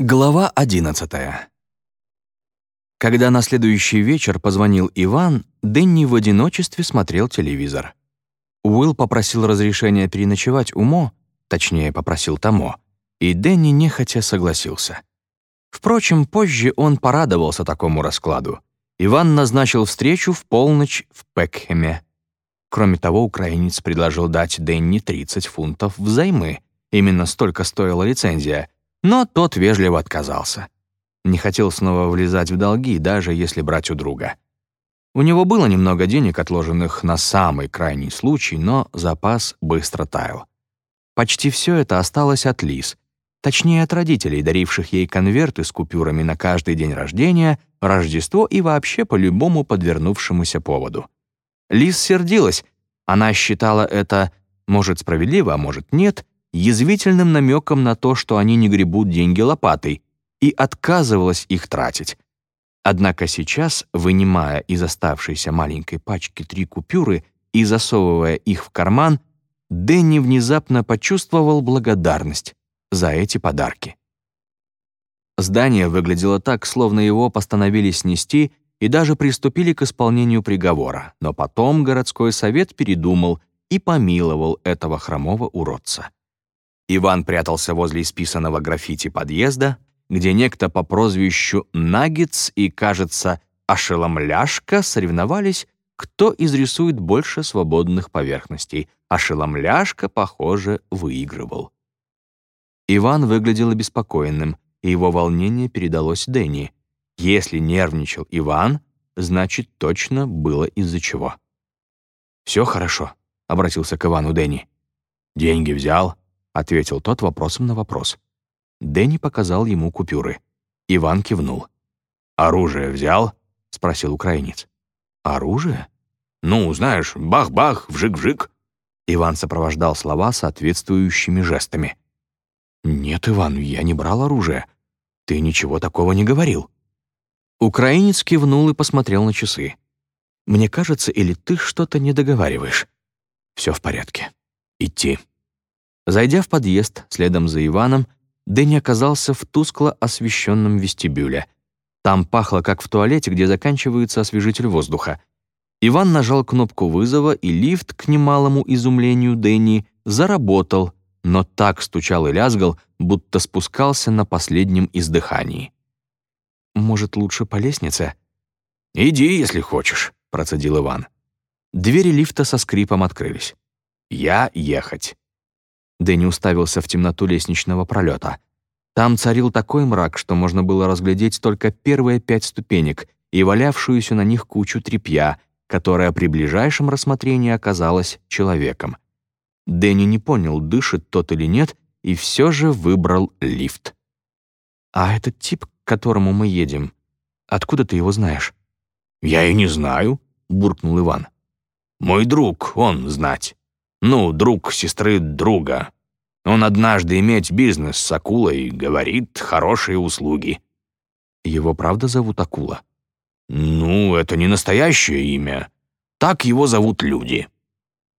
Глава одиннадцатая. Когда на следующий вечер позвонил Иван, Дэнни в одиночестве смотрел телевизор. Уилл попросил разрешения переночевать у Мо, точнее, попросил Тамо, и Дэнни нехотя согласился. Впрочем, позже он порадовался такому раскладу. Иван назначил встречу в полночь в Пекхеме. Кроме того, украинец предложил дать Дэнни 30 фунтов взаймы. Именно столько стоила лицензия — но тот вежливо отказался. Не хотел снова влезать в долги, даже если брать у друга. У него было немного денег, отложенных на самый крайний случай, но запас быстро таял. Почти все это осталось от Лиз, точнее от родителей, даривших ей конверты с купюрами на каждый день рождения, Рождество и вообще по любому подвернувшемуся поводу. Лиз сердилась, она считала это, может, справедливо, а может, нет, язвительным намеком на то, что они не гребут деньги лопатой, и отказывалась их тратить. Однако сейчас, вынимая из оставшейся маленькой пачки три купюры и засовывая их в карман, Дэнни внезапно почувствовал благодарность за эти подарки. Здание выглядело так, словно его постановили снести и даже приступили к исполнению приговора, но потом городской совет передумал и помиловал этого хромого уродца. Иван прятался возле исписанного граффити подъезда, где некто по прозвищу Наггетс и, кажется, Ошеломляшка соревновались, кто изрисует больше свободных поверхностей. Ошеломляшка, похоже, выигрывал. Иван выглядел обеспокоенным, и его волнение передалось Дэнни. Если нервничал Иван, значит, точно было из-за чего. «Все хорошо», — обратился к Ивану Дэнни. «Деньги взял?» Ответил тот вопросом на вопрос. Дэнни показал ему купюры. Иван кивнул. «Оружие взял?» — спросил украинец. «Оружие?» «Ну, знаешь, бах-бах, вжик-вжик». Иван сопровождал слова соответствующими жестами. «Нет, Иван, я не брал оружие. Ты ничего такого не говорил». Украинец кивнул и посмотрел на часы. «Мне кажется, или ты что-то не договариваешь?» «Все в порядке. Идти». Зайдя в подъезд, следом за Иваном, Дэнни оказался в тускло освещенном вестибюле. Там пахло, как в туалете, где заканчивается освежитель воздуха. Иван нажал кнопку вызова, и лифт, к немалому изумлению Дэнни, заработал, но так стучал и лязгал, будто спускался на последнем издыхании. «Может, лучше по лестнице?» «Иди, если хочешь», — процедил Иван. Двери лифта со скрипом открылись. «Я ехать». Дэнни уставился в темноту лестничного пролета. Там царил такой мрак, что можно было разглядеть только первые пять ступенек и валявшуюся на них кучу тряпья, которая при ближайшем рассмотрении оказалась человеком. Дэнни не понял, дышит тот или нет, и все же выбрал лифт. «А этот тип, к которому мы едем, откуда ты его знаешь?» «Я и не знаю», — буркнул Иван. «Мой друг, он знать». Ну, друг сестры друга. Он однажды иметь бизнес с акулой, говорит, хорошие услуги. Его правда зовут Акула? Ну, это не настоящее имя. Так его зовут люди.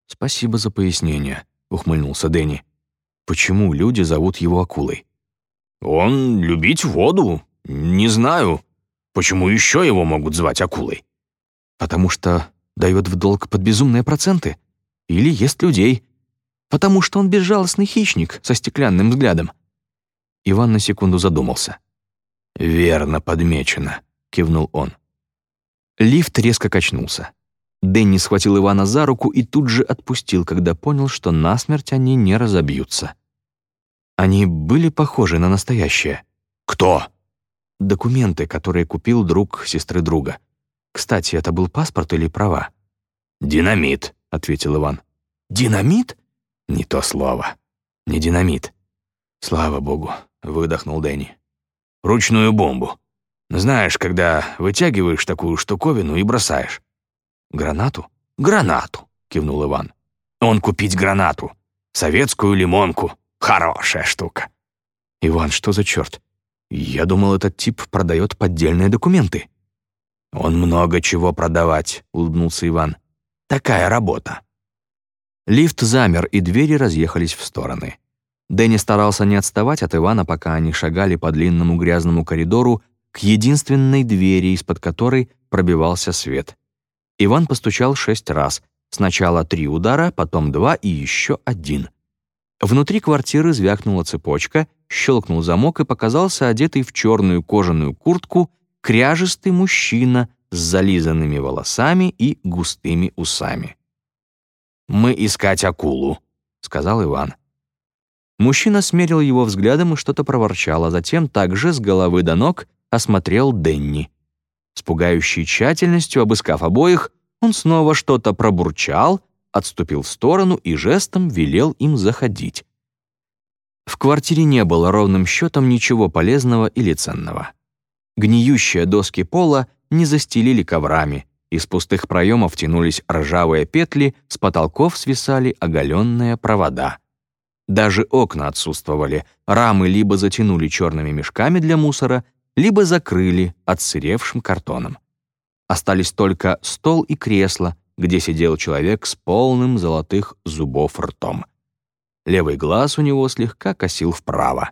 Спасибо за пояснение, ухмыльнулся Дэнни. Почему люди зовут его Акулой? Он любить воду. Не знаю. Почему еще его могут звать Акулой? Потому что дает в долг под безумные проценты? Или ест людей, потому что он безжалостный хищник со стеклянным взглядом. Иван на секунду задумался. «Верно подмечено», — кивнул он. Лифт резко качнулся. Дэнни схватил Ивана за руку и тут же отпустил, когда понял, что насмерть они не разобьются. Они были похожи на настоящее. «Кто?» «Документы, которые купил друг сестры друга. Кстати, это был паспорт или права?» «Динамит», — ответил Иван. «Динамит?» «Не то слово. Не динамит». «Слава богу», — выдохнул Дэнни. «Ручную бомбу. Знаешь, когда вытягиваешь такую штуковину и бросаешь». «Гранату?» «Гранату», — кивнул Иван. «Он купить гранату. Советскую лимонку. Хорошая штука». «Иван, что за черт? Я думал, этот тип продает поддельные документы». «Он много чего продавать», — улыбнулся Иван. Такая работа». Лифт замер, и двери разъехались в стороны. Дэнни старался не отставать от Ивана, пока они шагали по длинному грязному коридору к единственной двери, из-под которой пробивался свет. Иван постучал шесть раз. Сначала три удара, потом два и еще один. Внутри квартиры звякнула цепочка, щелкнул замок и показался одетый в черную кожаную куртку кряжистый мужчина с зализанными волосами и густыми усами. «Мы искать акулу», — сказал Иван. Мужчина смерил его взглядом и что-то проворчал, а затем также с головы до ног осмотрел Денни. С пугающей тщательностью обыскав обоих, он снова что-то пробурчал, отступил в сторону и жестом велел им заходить. В квартире не было ровным счетом ничего полезного или ценного. Гниющие доски пола не застелили коврами, из пустых проемов тянулись ржавые петли, с потолков свисали оголенные провода. Даже окна отсутствовали, рамы либо затянули черными мешками для мусора, либо закрыли отсыревшим картоном. Остались только стол и кресло, где сидел человек с полным золотых зубов ртом. Левый глаз у него слегка косил вправо.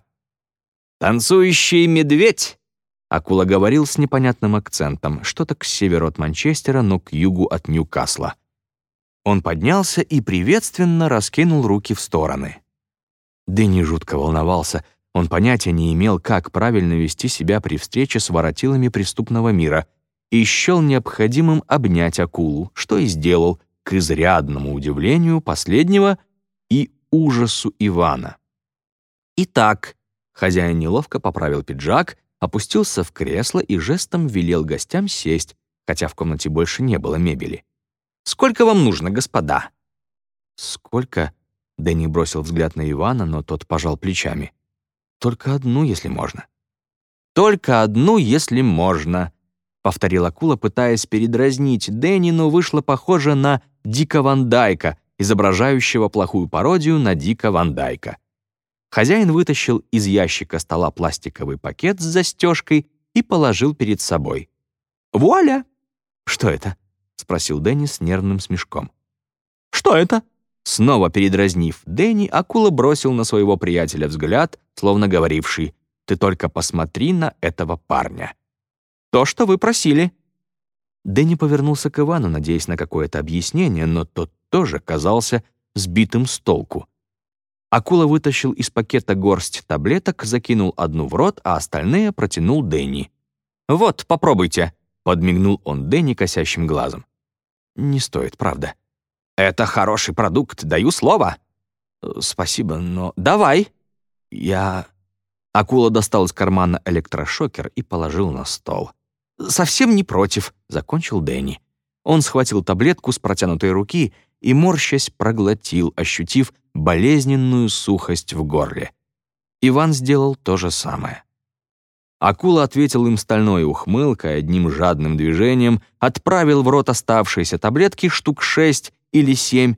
«Танцующий медведь!» Акула говорил с непонятным акцентом, что-то к северу от Манчестера, но к югу от Ньюкасла. Он поднялся и приветственно раскинул руки в стороны. Дэнни жутко волновался. Он понятия не имел, как правильно вести себя при встрече с воротилами преступного мира, и счел необходимым обнять акулу, что и сделал, к изрядному удивлению последнего и ужасу Ивана. «Итак», — хозяин неловко поправил пиджак, опустился в кресло и жестом велел гостям сесть, хотя в комнате больше не было мебели. «Сколько вам нужно, господа?» «Сколько?» Дэнни бросил взгляд на Ивана, но тот пожал плечами. «Только одну, если можно». «Только одну, если можно», — повторил акула, пытаясь передразнить Дэнни, но вышло похоже на Дика Ван Дайка, изображающего плохую пародию на Дика Ван Дайка. Хозяин вытащил из ящика стола пластиковый пакет с застежкой и положил перед собой. «Вуаля!» «Что это?» — спросил Дэнни с нервным смешком. «Что это?» Снова передразнив Дэнни, акула бросил на своего приятеля взгляд, словно говоривший «Ты только посмотри на этого парня». «То, что вы просили». Дэнни повернулся к Ивану, надеясь на какое-то объяснение, но тот тоже казался сбитым с толку. Акула вытащил из пакета горсть таблеток, закинул одну в рот, а остальные протянул Дэнни. «Вот, попробуйте», — подмигнул он Дэнни косящим глазом. «Не стоит, правда». «Это хороший продукт, даю слово». Э, «Спасибо, но...» «Давай». «Я...» Акула достал из кармана электрошокер и положил на стол. «Совсем не против», — закончил Дэнни. Он схватил таблетку с протянутой руки и, морщась, проглотил, ощутив болезненную сухость в горле. Иван сделал то же самое. Акула ответил им стальной ухмылкой, одним жадным движением, отправил в рот оставшиеся таблетки штук шесть или семь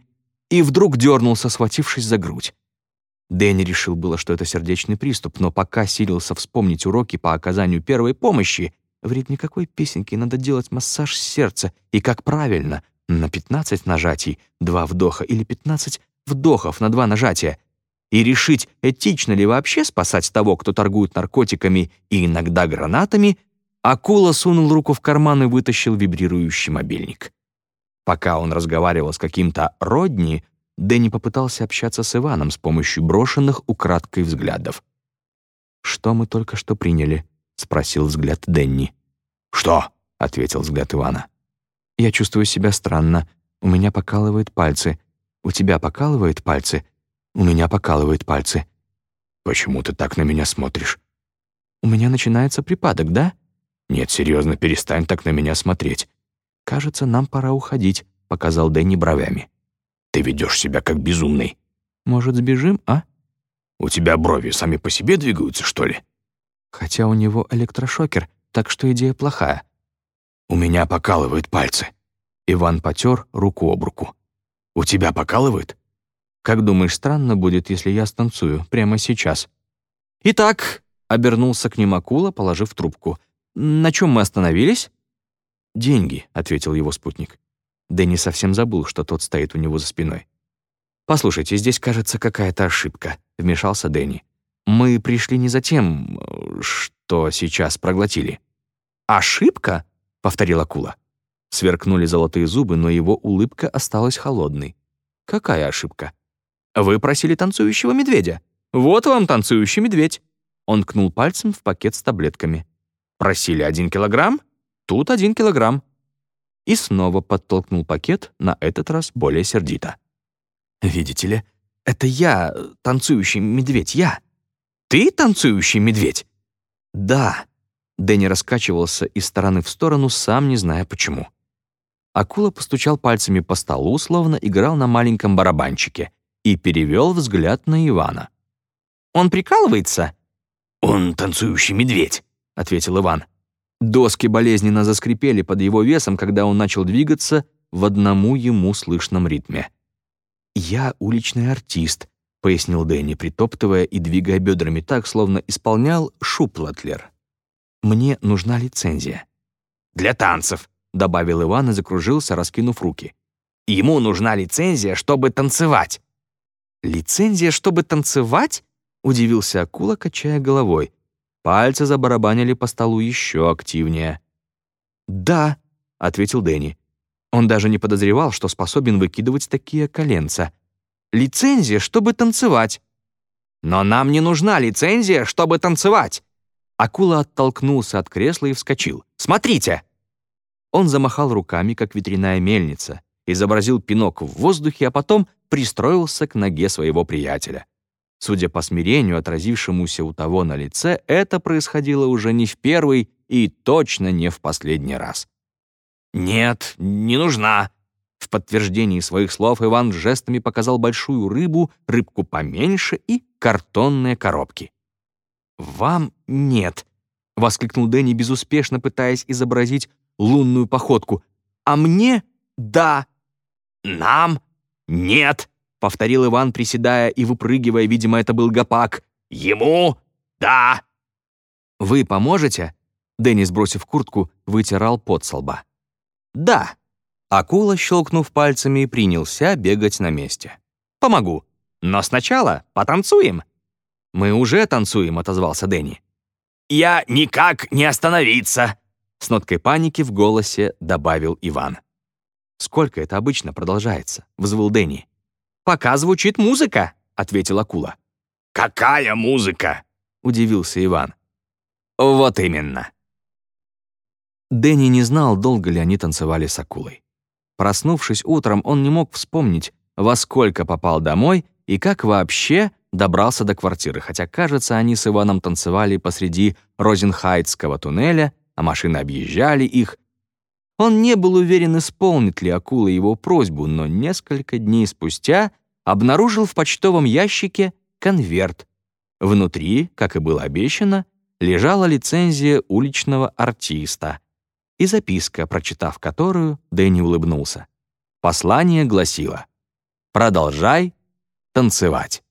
и вдруг дернулся, схватившись за грудь. Дэнни решил было, что это сердечный приступ, но пока силился вспомнить уроки по оказанию первой помощи, в ритме какой песенки надо делать массаж сердца и как правильно, на 15 нажатий, два вдоха или 15 вдохов на два нажатия, и решить, этично ли вообще спасать того, кто торгует наркотиками и иногда гранатами, акула сунул руку в карман и вытащил вибрирующий мобильник. Пока он разговаривал с каким-то Родни, Дэнни попытался общаться с Иваном с помощью брошенных украдкой взглядов. «Что мы только что приняли?» — спросил взгляд Дэнни. «Что?» — ответил взгляд Ивана. «Я чувствую себя странно. У меня покалывают пальцы. У тебя покалывают пальцы? У меня покалывают пальцы». «Почему ты так на меня смотришь?» «У меня начинается припадок, да?» «Нет, серьезно, перестань так на меня смотреть. «Кажется, нам пора уходить», — показал Дэнни бровями. «Ты ведешь себя как безумный». «Может, сбежим, а?» «У тебя брови сами по себе двигаются, что ли?» «Хотя у него электрошокер, так что идея плохая». «У меня покалывают пальцы». Иван потер руку об руку. «У тебя покалывает?» «Как думаешь, странно будет, если я станцую прямо сейчас?» «Итак», — обернулся к ним акула, положив трубку. «На чем мы остановились?» «Деньги», — ответил его спутник. Дэнни совсем забыл, что тот стоит у него за спиной. «Послушайте, здесь, кажется, какая-то ошибка», — вмешался Дэнни. «Мы пришли не за тем, что сейчас проглотили». «Ошибка?» — повторила акула. Сверкнули золотые зубы, но его улыбка осталась холодной. «Какая ошибка?» «Вы просили танцующего медведя. Вот вам танцующий медведь». Он кнул пальцем в пакет с таблетками. «Просили один килограмм? Тут один килограмм». И снова подтолкнул пакет, на этот раз более сердито. «Видите ли, это я, танцующий медведь, я». «Ты танцующий медведь?» «Да». Дэнни раскачивался из стороны в сторону, сам не зная почему. Акула постучал пальцами по столу, словно играл на маленьком барабанчике, и перевел взгляд на Ивана. «Он прикалывается?» «Он танцующий медведь», — ответил Иван. Доски болезненно заскрипели под его весом, когда он начал двигаться в одному ему слышном ритме. «Я уличный артист», — пояснил Дэнни, притоптывая и двигая бедрами так, словно исполнял шуплатлер. «Мне нужна лицензия». «Для танцев», — добавил Иван и закружился, раскинув руки. «Ему нужна лицензия, чтобы танцевать». «Лицензия, чтобы танцевать?» — удивился акула, качая головой. Пальцы забарабанили по столу еще активнее. «Да», — ответил Дэнни. Он даже не подозревал, что способен выкидывать такие коленца. «Лицензия, чтобы танцевать». «Но нам не нужна лицензия, чтобы танцевать!» Акула оттолкнулся от кресла и вскочил. «Смотрите!» Он замахал руками, как ветряная мельница, изобразил пинок в воздухе, а потом пристроился к ноге своего приятеля. Судя по смирению, отразившемуся у того на лице, это происходило уже не в первый и точно не в последний раз. «Нет, не нужна». В подтверждении своих слов Иван жестами показал большую рыбу, рыбку поменьше и картонные коробки. «Вам нет», — воскликнул Дэнни, безуспешно пытаясь изобразить лунную походку. «А мне — да». «Нам — нет», — повторил Иван, приседая и выпрыгивая, видимо, это был гопак. «Ему — да». «Вы поможете?» Дэнни, сбросив куртку, вытирал пот лба. «Да». Акула, щелкнув пальцами, принялся бегать на месте. «Помогу. Но сначала потанцуем». «Мы уже танцуем», — отозвался Дэнни. «Я никак не остановиться», с ноткой паники в голосе добавил Иван. «Сколько это обычно продолжается?» — взвыл Дэнни. «Пока звучит музыка», — ответил акула. «Какая музыка?» — удивился Иван. «Вот именно». Дэнни не знал, долго ли они танцевали с акулой. Проснувшись утром, он не мог вспомнить, во сколько попал домой и как вообще добрался до квартиры, хотя, кажется, они с Иваном танцевали посреди Розенхайтского туннеля а машины объезжали их. Он не был уверен, исполнит ли акула его просьбу, но несколько дней спустя обнаружил в почтовом ящике конверт. Внутри, как и было обещано, лежала лицензия уличного артиста и записка, прочитав которую, Дэнни улыбнулся. Послание гласило «Продолжай танцевать».